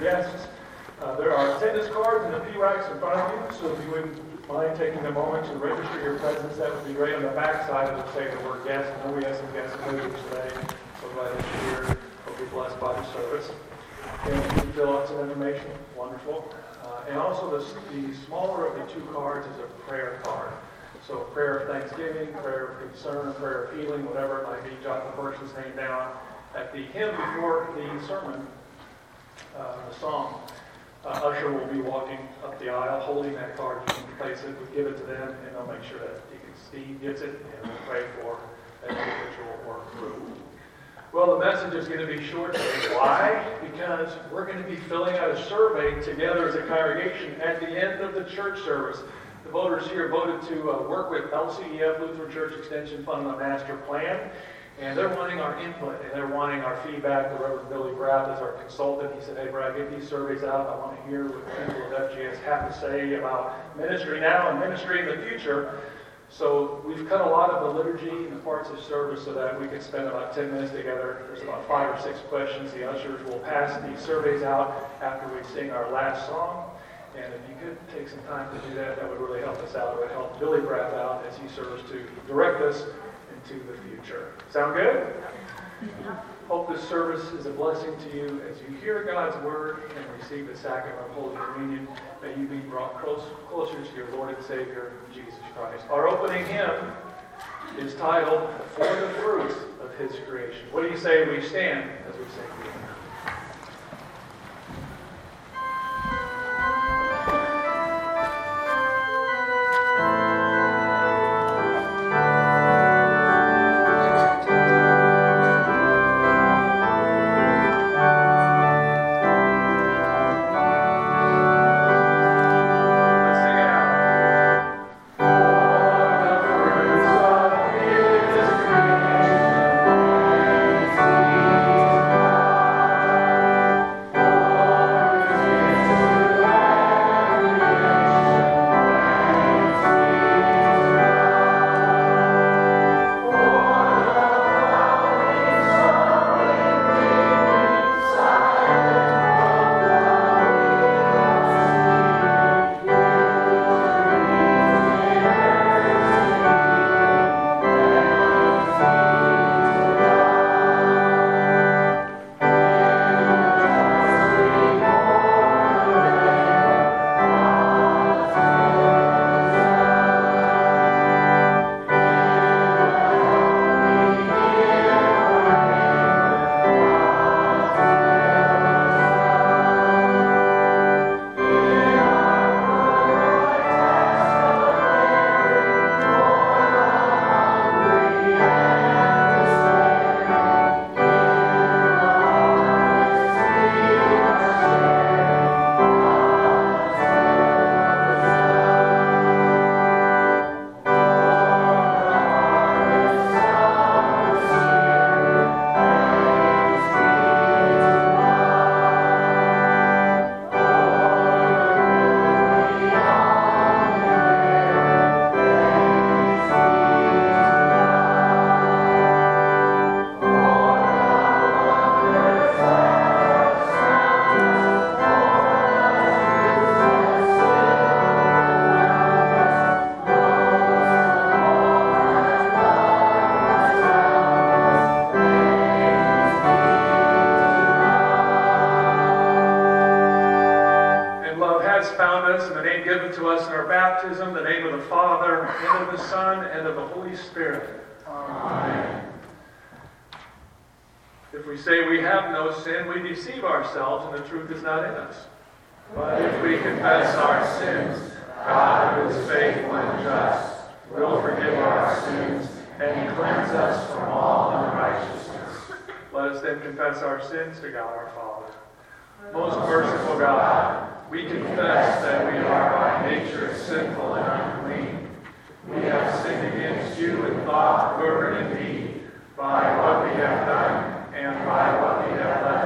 guests. Uh, there are attendance cards in the P racks in front of you, so if you wouldn't mind taking a moment to register your presence, that would be great. On the back side, it would say the word guest. I know we have some guests visitors today. So glad that you're here. Hope you're blessed by the service. And you fill out some information. Wonderful. Uh, and also, the, the smaller of the two cards is a prayer card. So, prayer of thanksgiving, prayer of concern, prayer of healing, whatever it might be. Jot the person's name down. At the hymn before the sermon, uh, the song, uh, usher will be walking up the aisle holding that card. You can place it, we give it to them, and they'll make sure that Steve gets it, and we'll pray for that individual work through. Well, the message is going to be short today. Why? Because we're going to be filling out a survey together as a congregation at the end of the church service. The voters here voted to uh, work with LCEF, Lutheran Church Extension Fund, on a master plan. And they're wanting our input and they're wanting our feedback. The Reverend Billy Graff is our consultant. He said, Hey, Brad, get these surveys out. I want to hear what people of FGS have to say about ministry now and ministry in the future. So we've cut a lot of the liturgy and the parts of service so that we can spend about 10 minutes together. There's about five or six questions. The ushers will pass these surveys out after we sing our last song. And if you could take some time to do that, that would really help us out. It would help Billy Graff out as he serves to direct us into the future. Sound good? Hope this service is a blessing to you as you hear God's word and receive the sacrament of Holy Communion. May you be brought close, closer to your Lord and Savior, Jesus Christ. Our opening hymn is titled For the Fruits of His Creation. What do you say we stand as we sing? Thought, not in us. But if we confess our sins, God, who is faithful and just, will forgive our sins and cleanse us. from all unrighteousness. Let us, then confess our sins to God our Father. Most merciful God, we confess that we delight in your will and walk in your by what we have done and by what we have the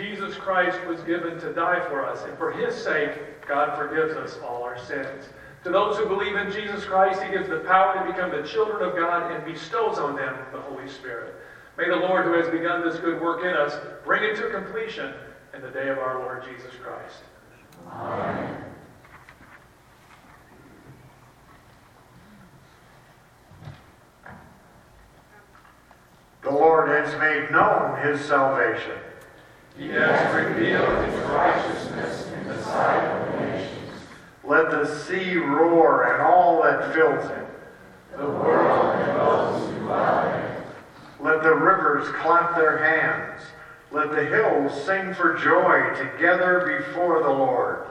Jesus Christ was given to die for us, and for his sake, God forgives us all our sins. To those who believe in Jesus Christ, he gives the power to become the children of God and bestows on them the Holy Spirit. May the Lord, who has begun this good work in us, bring it to completion in the day of our Lord Jesus Christ. Amen. The Lord has made known his salvation. He has revealed his righteousness in the sight of the nations. Let the sea roar and all that fills it. The world and those who dwell in it. Let the rivers clap their hands. Let the hills sing for joy together before the Lord.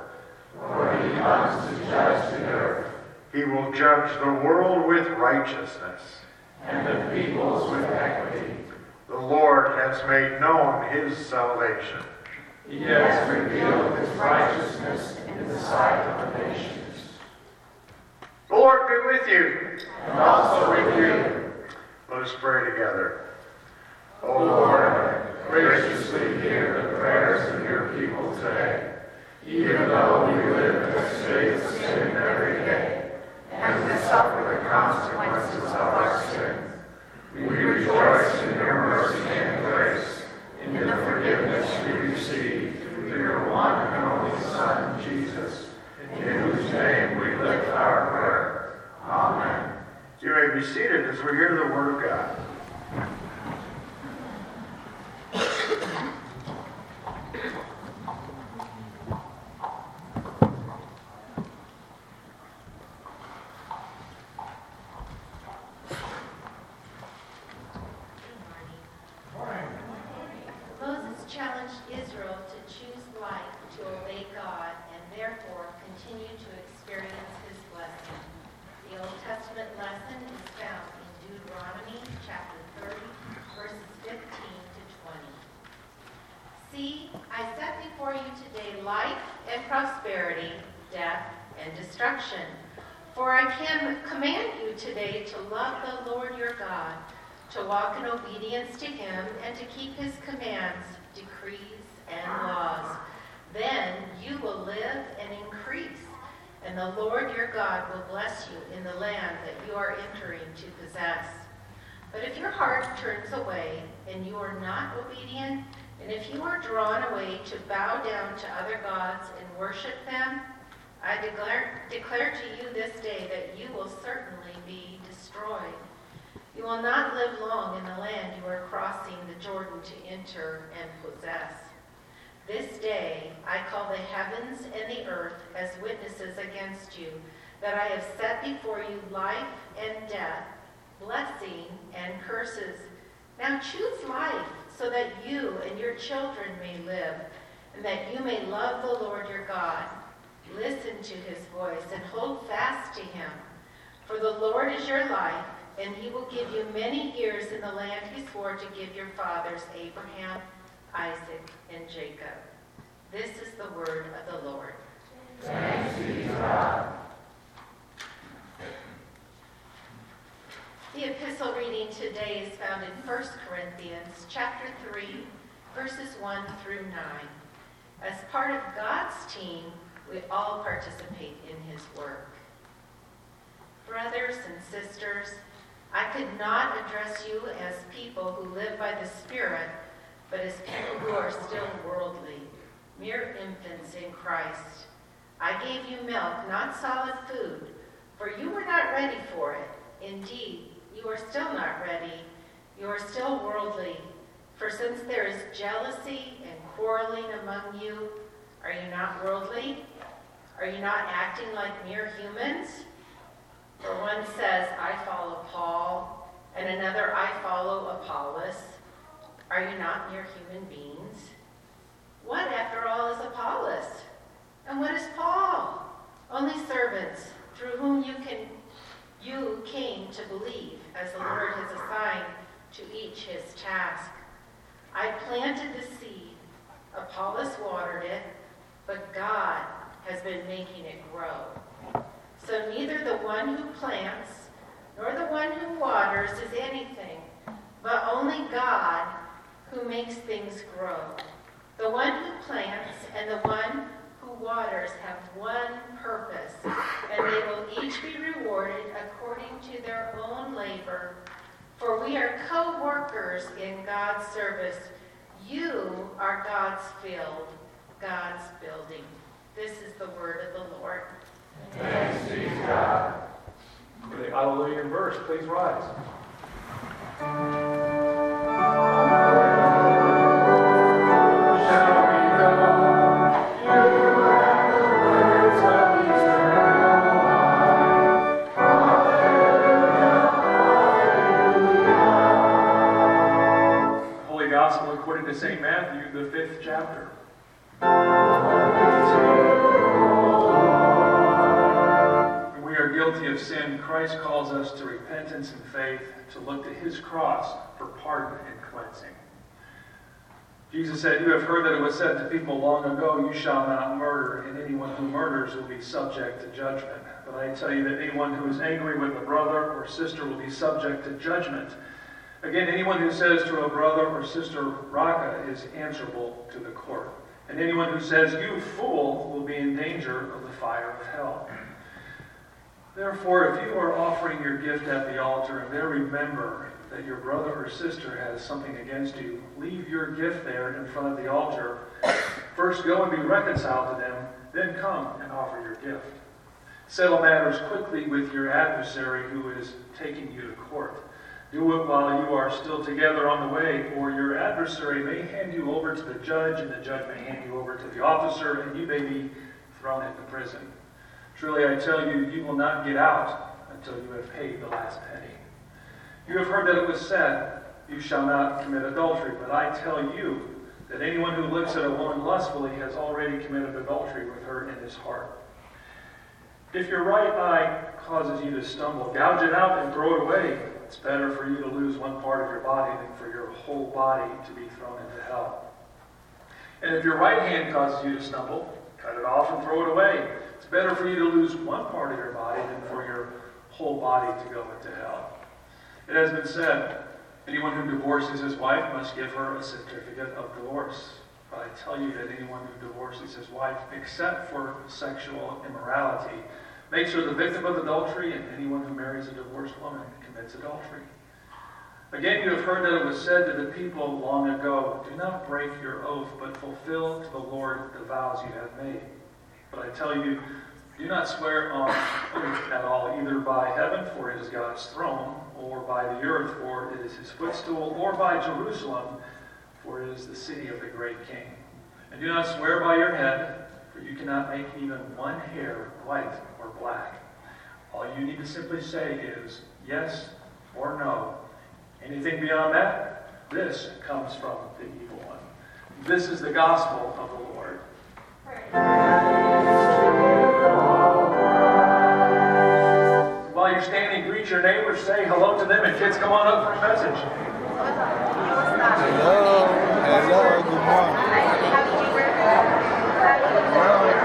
For he comes to judge the earth, He will judge the world with righteousness. and the peoples with equity. The Lord has made known his salvation. He has revealed his righteousness in the sight of the nations. The Lord be with you. And also with you, Let us pray together. O Lord, graciously hear the prayers of your people today, even though we live in a state of sin every day, and we suffer the consequences of our sin. We rejoice in your mercy and grace, in the forgiveness we receive through your one and only Son, Jesus, in whose name we lift our prayer. Amen. You may be seated as we hear the word of God. Moses challenged Israel to choose life to obey God and therefore continue to experience his blessing. The Old Testament lesson is found in Deuteronomy chapter 30, verses 15 to 20. See, I set before you today life and prosperity, death and destruction. For I can command you today to love the Lord your God, to walk in obedience to him, and to keep his commands, decrees, and laws. Then you will live and increase, and the Lord your God will bless you in the land that you are entering to possess. But if your heart turns away and you are not obedient, and if you are drawn away to bow down to other gods worship them, I declare, declare to you this day that you will certainly be destroyed. You will not live long in the land you are crossing the Jordan to enter and possess. This day I call the heavens and the earth as witnesses against you, that I have set before you life and death, blessing and curses. Now choose life, so that you and your children may live, and that you may love the Lord your God. Listen to his voice and hold fast to him. For the Lord is your life, and he will give you many years in the land he swore to give your fathers, Abraham, Isaac, and Jacob. This is the word of the Lord. Thanks be to God. The epistle reading today is found in 1 Corinthians chapter 3, verses 1 through 9. As part of God's team, we all participate in his work. Brothers and sisters, I could not address you as people who live by the Spirit, but as people who are still worldly, mere infants in Christ. I gave you milk, not solid food, for you were not ready for it. Indeed, you are still not ready. You are still worldly. For since there is jealousy and quarreling among you, are you not worldly? Are you not acting like mere humans? For one says, I follow Paul, and another, I follow Apollos. Are you not mere human beings? What, after all, is Apollos? And what is Paul? Only servants through whom you can you came to believe, as the Lord has assigned to each his task. I planted the seed, Apollos watered it, but God has been making it grow. So neither the one who plants nor the one who waters is anything, but only God who makes things grow. The one who plants and the one who waters have one purpose, and they will each be rewarded according to their own labor. For we are co workers in God's service. You are God's field, God's building. This is the word of the Lord. Thanks be to God. For the Hallelujah verse, please rise. Guilty of sin, Christ calls us to repentance and faith, to look to his cross for pardon and cleansing. Jesus said, You have heard that it was said to people long ago, You shall not murder, and anyone who murders will be subject to judgment. But I tell you that anyone who is angry with a brother or sister will be subject to judgment. Again, anyone who says to a brother or sister, Raca, is answerable to the court. And anyone who says, You fool, will be in danger of the fire of hell. Therefore, if you are offering your gift at the altar and there remember that your brother or sister has something against you, leave your gift there in front of the altar. First go and be reconciled to them, then come and offer your gift. Settle matters quickly with your adversary who is taking you to court. Do it while you are still together on the way, or your adversary may hand you over to the judge, and the judge may hand you over to the officer, and you may be thrown into prison. Truly, I tell you, you will not get out until you have paid the last penny. You have heard that it was said, You shall not commit adultery. But I tell you that anyone who looks at a woman lustfully has already committed adultery with her in his heart. If your right eye causes you to stumble, gouge it out and throw it away. It's better for you to lose one part of your body than for your whole body to be thrown into hell. And if your right hand causes you to stumble, cut it off and throw it away. It's better for you to lose one part of your body than for your whole body to go into hell. It has been said, anyone who divorces his wife must give her a certificate of divorce. But I tell you that anyone who divorces his wife, except for sexual immorality, makes her the victim of adultery, and anyone who marries a divorced woman commits adultery. Again, you have heard that it was said to the people long ago, Do not break your oath, but fulfill to the Lord the vows you have made. But I tell you, do not swear on at all, either by heaven, for it is God's throne, or by the earth, for it is his footstool, or by Jerusalem, for it is the city of the great king. And do not swear by your head, for you cannot make even one hair white or black. All you need to simply say is yes or no. Anything beyond that, this comes from the evil one. This is the gospel of the Lord. You're standing, greet your neighbors, say hello to them, and kids, come on up for a message. Hello. Hello. Good morning. Morning,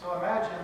So imagine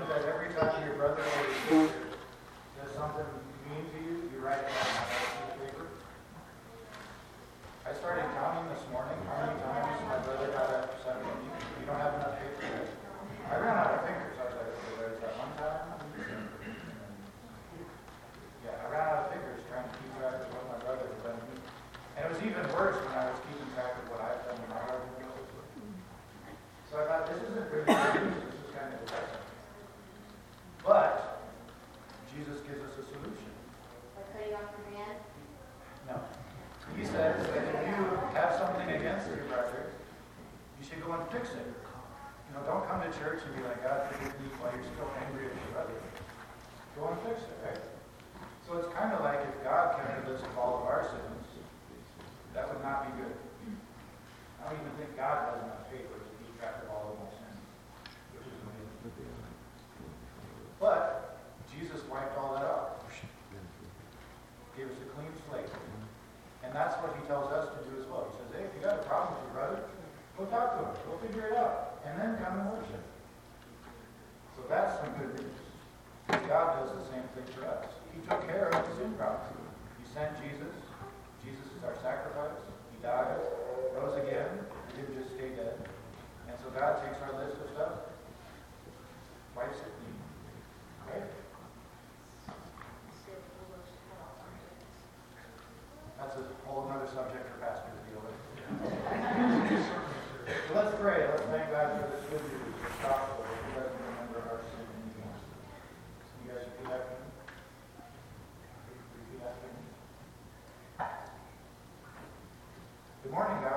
a whole other subject for to deal with. so let's pray. Let's thank God for this good news, He doesn't remember our sin anymore. You guys repeat after me. Repeat after me. Good morning, God.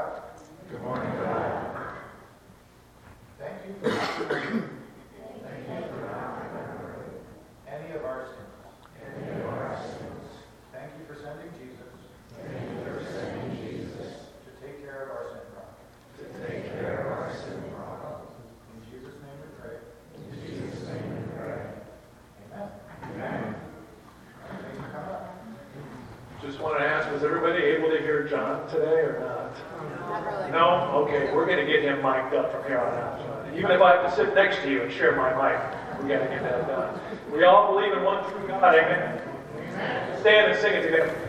mic'd up from here on out. Even if I have to sit next to you and share my mic, we got to get that done. We all believe in one true God. Amen. Stand and sing it together.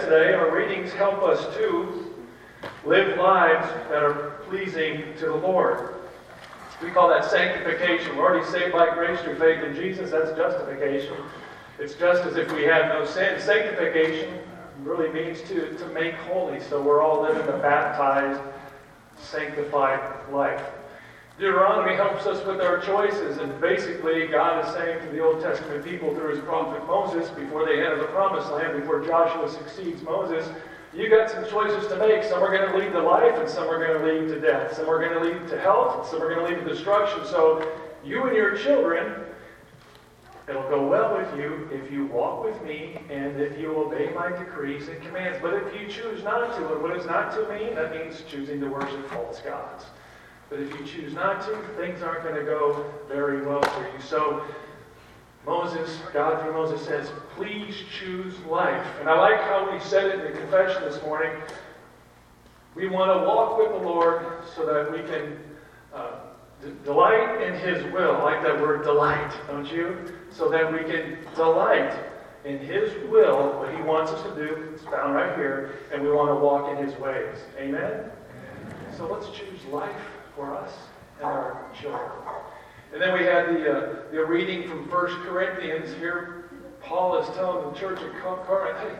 Today. Our readings help us to live lives that are pleasing to the Lord. We call that sanctification. We're already saved by grace through faith in Jesus. That's justification. It's just as if we had no sin. Sanctification really means to, to make holy. So we're all living a baptized, sanctified life. Deuteronomy helps us with our choices, and basically, God is saying to the Old Testament people through his prophet Moses, before they enter the promised land, before Joshua succeeds Moses, you got some choices to make. Some are going to lead to life, and some are going to lead to death. Some are going to lead to health, and some are going to lead to destruction. So, you and your children, it'll go well with you if you walk with me and if you obey my decrees and commands. But if you choose not to, and what does not to mean? That means choosing to worship false gods. But if you choose not to, things aren't going to go very well for you. So, Moses, God through Moses says, please choose life. And I like how we said it in the confession this morning. We want to walk with the Lord so that we can uh, d- delight in His will. I like that word delight, don't you? So that we can delight in His will, what He wants us to do. It's found right here. And we want to walk in His ways. Amen? So let's choose life for us and our children. And then we had the, uh, the reading from 1 Corinthians. Here, Paul is telling the church of Corinth, hey,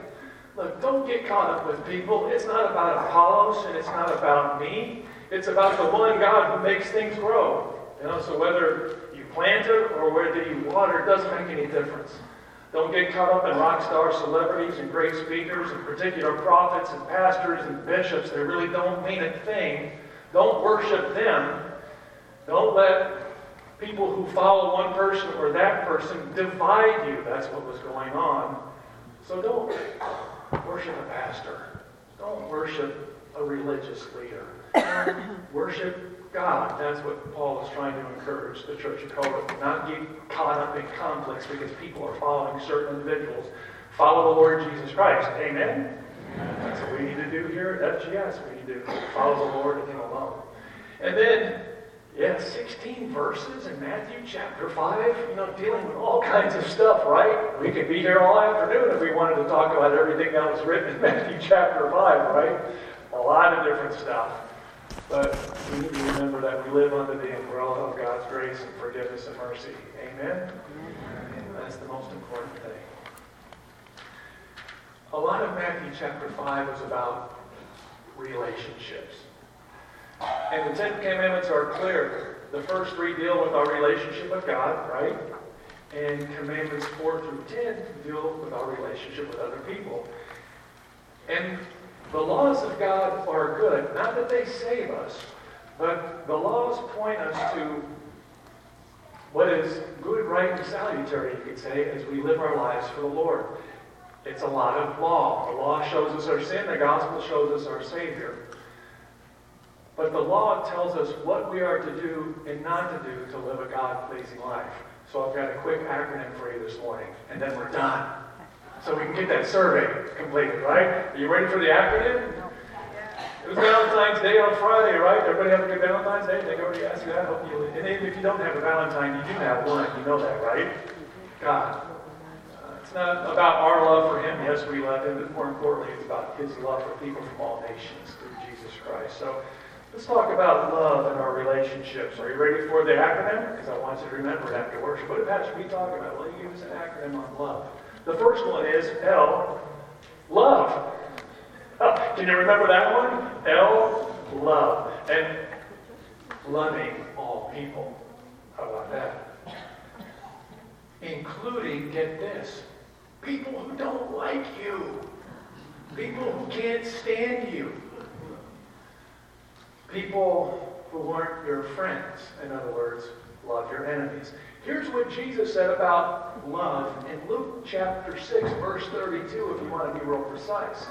look, don't get caught up with people. It's not about Apollos and it's not about me. It's about the one God who makes things grow. You know, so whether you plant it or whether you water, it doesn't make any difference. Don't get caught up in rock star celebrities and great speakers and particular prophets and pastors and bishops. They really don't mean a thing. Don't worship them. Don't let people who follow one person or that person divide you. That's what was going on. So don't worship a pastor. Don't worship a religious leader. worship God. That's what Paul is trying to encourage the church of Corinth. Not get caught up in conflicts because people are following certain individuals. Follow the Lord Jesus Christ. Amen? That's what we need to do here. That's yes, we need to follow the Lord and Him alone. And then, yeah, 16 verses in Matthew chapter 5, you know, dealing with all kinds of stuff, right? We could be here all afternoon if we wanted to talk about everything that was written in Matthew chapter 5, right? A lot of different stuff. But we need to remember that we live under the umbrella of God's grace and forgiveness and mercy. Amen? That's the most important thing. A lot of Matthew chapter 5 is about relationships. And the Ten Commandments are clear. The first three deal with our relationship with God, right? And Commandments 4 through 10 deal with our relationship with other people. And the laws of God are good. Not that they save us, but the laws point us to what is good, right, and salutary, you could say, as we live our lives for the Lord. It's a lot of law. The law shows us our sin, the gospel shows us our Savior. But the law tells us what we are to do and not to do to live a God pleasing life. So I've got a quick acronym for you this morning, and then we're done. So we can get that survey completed, right? Are you ready for the acronym? It was Valentine's Day on Friday, right? Everybody have a good Valentine's Day? They already asked you that. Hope you, and if you don't have a Valentine, you do have one. You know that, right? God. It's not about our love for Him. Yes, we love Him, but more importantly, it's about His love for people from all nations through Jesus Christ. So let's talk about love and our relationships. Are you ready for the acronym? Because I want you to remember it after worship. What did we talk about? Well, you give us an acronym on love. The first one is L, love. Oh, can you remember that one? L, love. And loving all people. How about that? Including, get this, people who don't like you. People who can't stand you. People who aren't your friends, in other words, love your enemies. Here's what Jesus said about love in Luke chapter 6, verse 32, if you want to be real precise.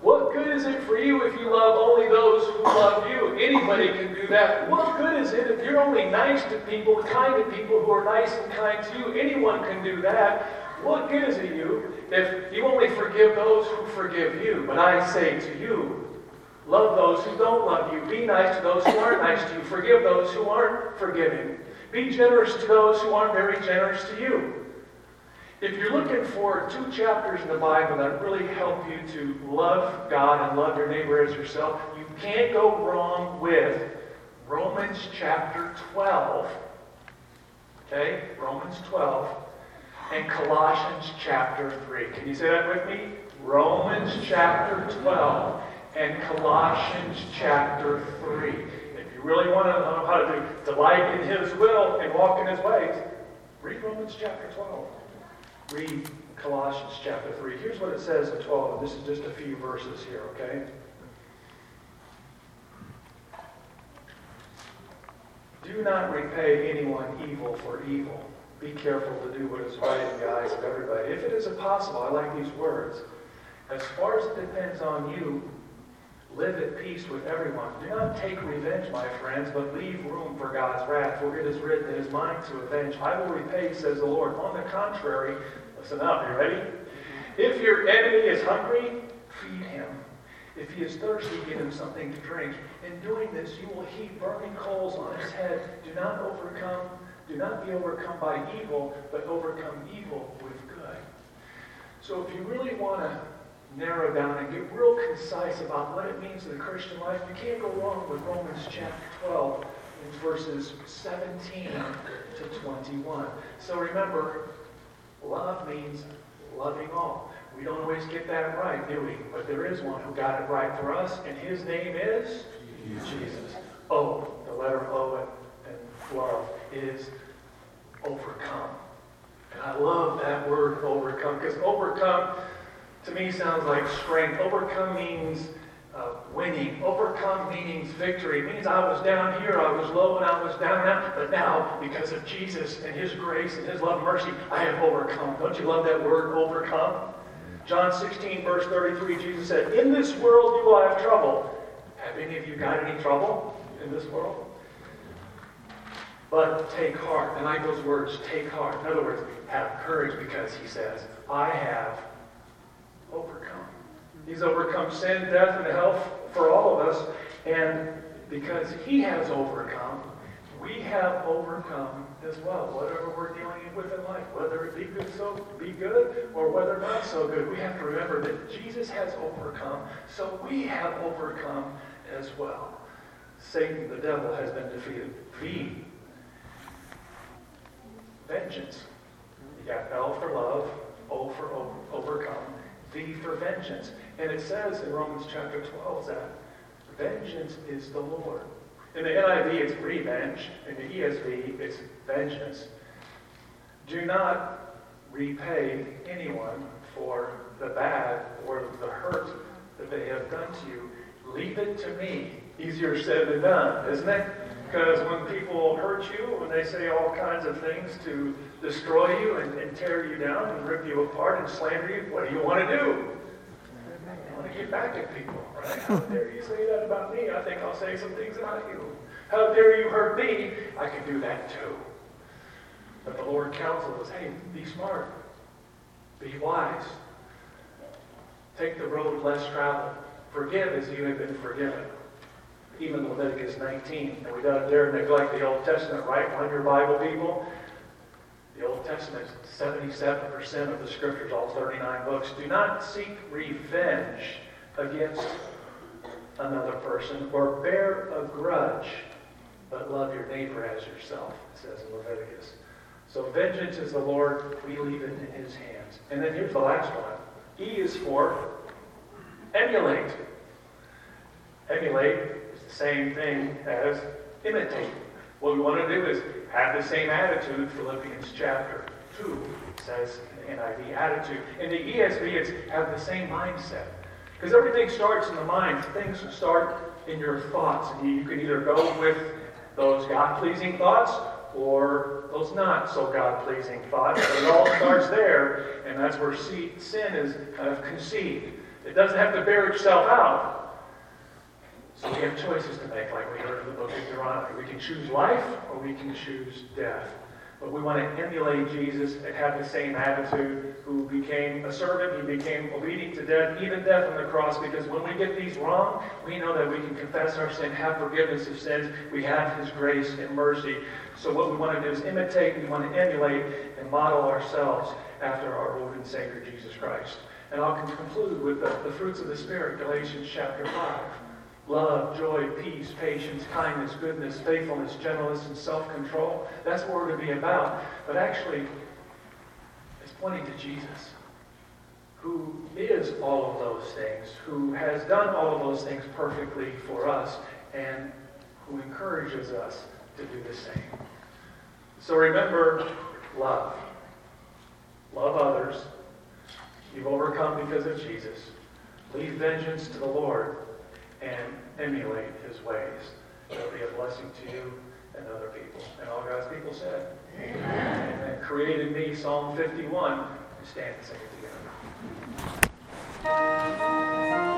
What good is it for you if you love only those who love you? Anybody can do that. What good is it if you're only nice to people, kind to people who are nice and kind to you? Anyone can do that. What good is it you if you only forgive those who forgive you? But I say to you, love those who don't love you. Be nice to those who aren't nice to you. Forgive those who aren't forgiving. Be generous to those who aren't very generous to you. If you're looking for two chapters in the Bible that really help you to love God and love your neighbor as yourself, you can't go wrong with Romans chapter 12. Okay? Romans 12 and Colossians chapter 3. Can you say that with me? Romans chapter 12 and Colossians chapter 3. If you really want to know how to delight in His will and walk in His ways, read Romans chapter 12 read Colossians chapter 3. Here's what it says in 12. This is just a few verses here, okay? Do not repay anyone evil for evil. Be careful to do what is right in the eyes of everybody. If it is possible, I like these words. As far as it depends on you, live at peace with everyone. Do not take revenge, my friends, but leave room for God's wrath. For it is written, It is mine to avenge. I will repay, says the Lord. On the contrary, listen up, you ready? If your enemy is hungry, feed him. If he is thirsty, give him something to drink. In doing this, you will heap burning coals on his head. Do not overcome, do not be overcome by evil, but overcome evil with good. So if you really want to narrow down and get real concise about what it means in the Christian life, you can't go wrong with Romans chapter 12 in verses 17 to 21. So remember, love means loving all. We don't always get that right, do we? But there is one who got it right for us, and his name is Jesus. O, the letter O and love is overcome. And I love that word overcome, because overcome to me sounds like strength. Overcome means uh, winning. Overcome means victory. It means I was down here, I was low, and I was down now. But now, because of Jesus and His grace and His love and mercy, I have overcome. Don't you love that word, overcome? John 16, verse 33, Jesus said, In this world you will have trouble. Have any of you got any trouble in this world? But take heart. And I like those words, take heart. In other words, have courage because He says, I have overcome. He's overcome sin, death, and hell for all of us. And because he has overcome, we have overcome as well. Whatever we're dealing with in life, whether it be good so be good or whether not so good, we have to remember that Jesus has overcome, so we have overcome as well. Satan, the devil, has been defeated. V. Vengeance. You got L for love, O for over, overcome, V for vengeance. And it says in Romans chapter 12 that vengeance is the Lord. In the NIV, it's revenge. In the ESV, it's vengeance. Do not repay anyone for the bad or the hurt that they have done to you. Leave it to me. Easier said than done, isn't it? Because when people hurt you, when they say all kinds of things to destroy you and, and tear you down and rip you apart and slander you, what do you want to do? You want to get back at people, right? How dare you say that about me? I think I'll say some things about you. How dare you hurt me? I can do that too. But the Lord counsels us, hey, be smart. Be wise. Take the road less traveled. Forgive as you have been forgiven. Even Leviticus 19. And we don't dare neglect the Old Testament, right? On your Bible, people. The Old Testament is 77% of the scriptures, all 39 books. Do not seek revenge against another person or bear a grudge, but love your neighbor as yourself, it says in Leviticus. So vengeance is the Lord. We leave it in his hands. And then here's the last one. E is for emulate. Emulate the same thing as imitate. What we want to do is have the same attitude. Philippians chapter 2 says in NIV attitude. In the ESV, it's have the same mindset. Because everything starts in the mind. Things start in your thoughts. And you can either go with those God pleasing thoughts or those not so God pleasing thoughts. But it all starts there, and that's where sin is kind of conceived. It doesn't have to bear itself out. So we have choices to make, like we heard in the book of Deuteronomy. We can choose life or we can choose death. But we want to emulate Jesus and have the same attitude, who became a servant, he became obedient to death, even death on the cross, because when we get these wrong, we know that we can confess our sin, have forgiveness of sins, we have his grace and mercy. So what we want to do is imitate, we want to emulate, and model ourselves after our Lord and Savior Jesus Christ. And I'll conclude with the, the fruits of the Spirit, Galatians chapter 5 love, joy, peace, patience, kindness, goodness, faithfulness, gentleness, and self-control. That's what we're to be about. But actually, it's pointing to Jesus, who is all of those things, who has done all of those things perfectly for us, and who encourages us to do the same. So remember, love. Love others. You've overcome because of Jesus. Leave vengeance to the Lord and emulate his ways. It'll be a blessing to you and other people. And all God's people said, Amen. And created me, Psalm 51. Stand and sing it together.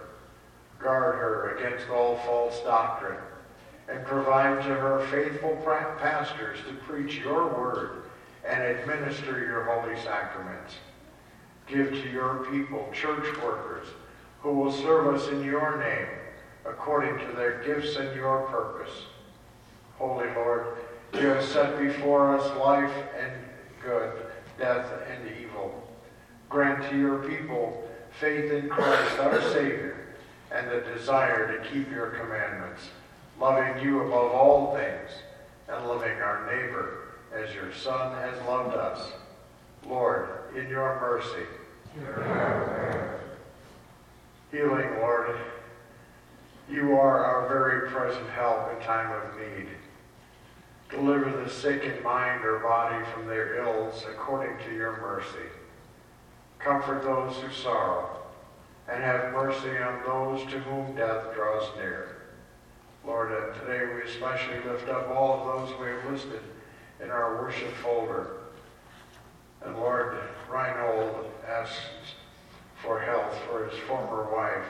Guard her against all false doctrine and provide to her faithful pastors to preach your word and administer your holy sacraments. Give to your people church workers who will serve us in your name according to their gifts and your purpose. Holy Lord, you have set before us life and good death, and evil. Grant to your people faith in Christ our Savior and the desire to keep your commandments, loving you above all things and loving our neighbor as your Son has loved us. Lord, in your mercy, healing, Lord, you are our very present help in time of need. Deliver the sick in mind or body from their ills according to your mercy. Comfort those who sorrow, and have mercy on those to whom death draws near. Lord, uh, today we especially lift up all of those we have listed in our worship folder. And Lord, Reinhold asks for health for his former wife.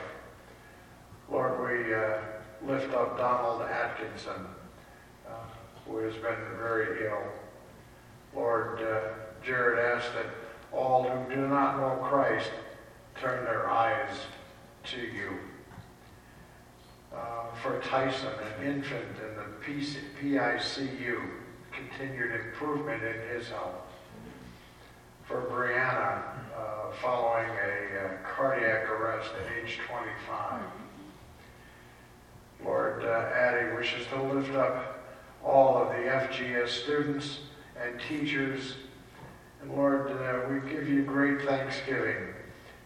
Lord, we uh, lift up Donald Atkinson, uh, who has been very ill. Lord, Jared asks that all who do not know Christ turn their eyes to you. Uh, for Tyson, an infant in the PC, PICU, continued improvement in his health. For Brianna, uh, following a uh, cardiac arrest at age 25. Lord, uh, Addie wishes to lift up all of the FGS students and teachers. And Lord, uh, we give you great thanksgiving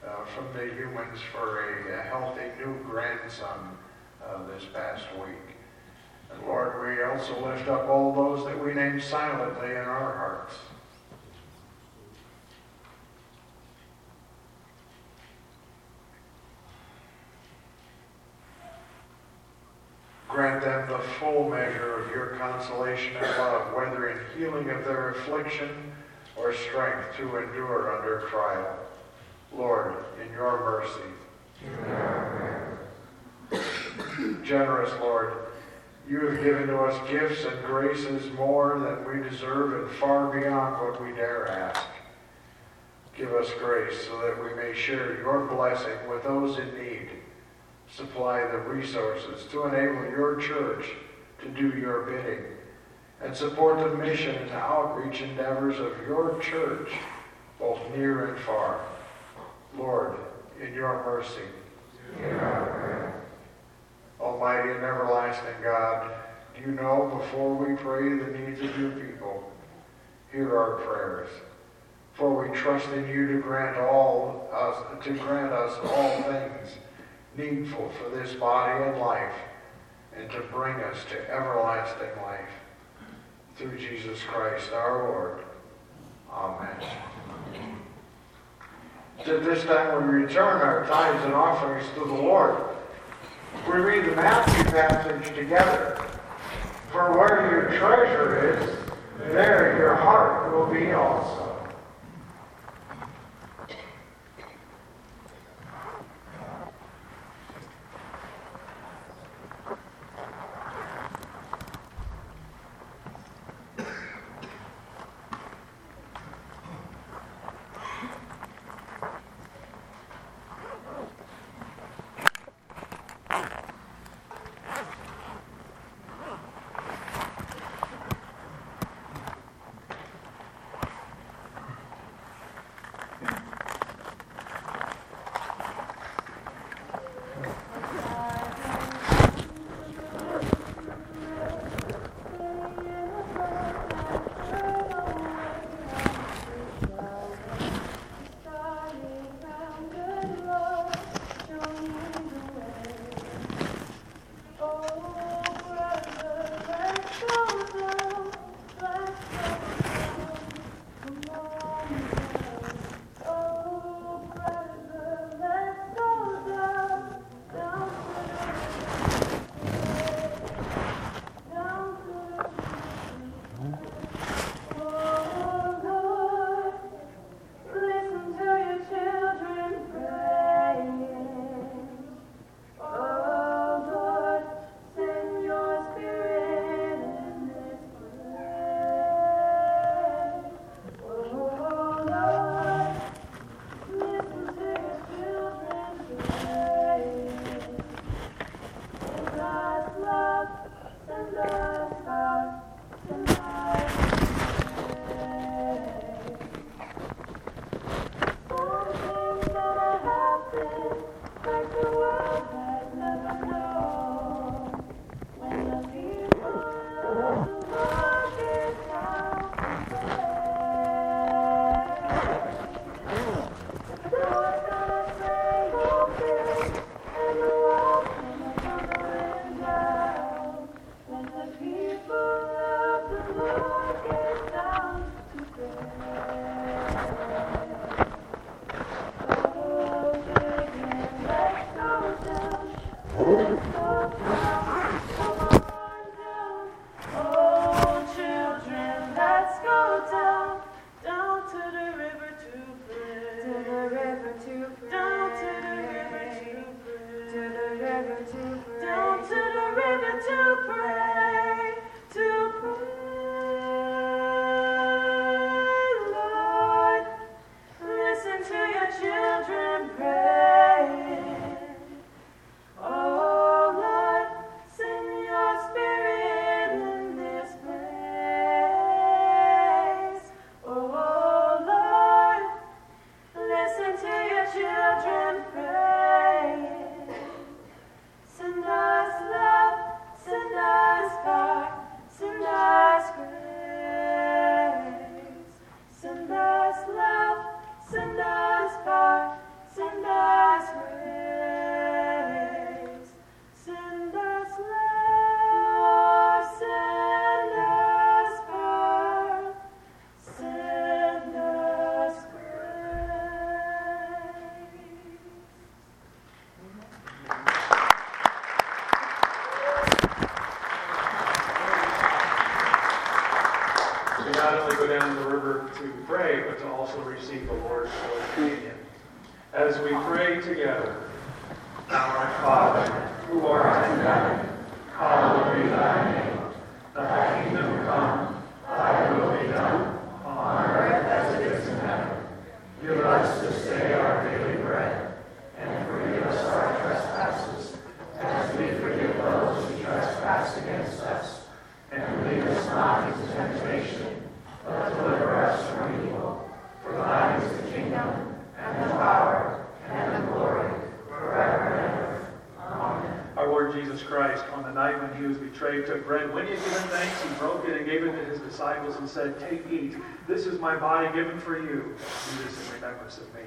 uh, from the humans for a, a healthy new grandson uh, this past week. And Lord, we also lift up all those that we name silently in our hearts. Grant them the full measure of your consolation and love, whether in healing of their affliction or strength to endure under trial. Lord, in your mercy. Generous Lord, you have given to us gifts and graces more than we deserve and far beyond what we dare ask. Give us grace so that we may share your blessing with those in need. Supply the resources to enable your church to do your bidding and support the mission and outreach endeavors of your church, both near and far. Lord, in your mercy. Almighty and everlasting God, you know before we pray the needs of your people. Hear our prayers. For we trust in you to grant all us to grant us all things needful for this body and life, and to bring us to everlasting life. Through Jesus Christ our Lord. Amen. At this time we return our tithes and offerings to the Lord. We read the Matthew passage together. For where your treasure is, there your heart will be also. Father, who art in heaven, body given for you. Do this in remembrance of me.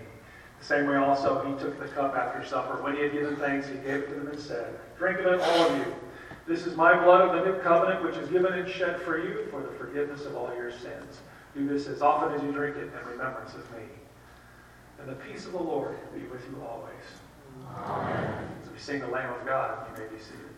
The same way also he took the cup after supper. When he had given thanks, he gave it to them and said, Drink of it, all of you. This is my blood of the new covenant, which is given and shed for you for the forgiveness of all your sins. Do this as often as you drink it in remembrance of me. And the peace of the Lord be with you always. Amen. As we sing the Lamb of God, you may be seated.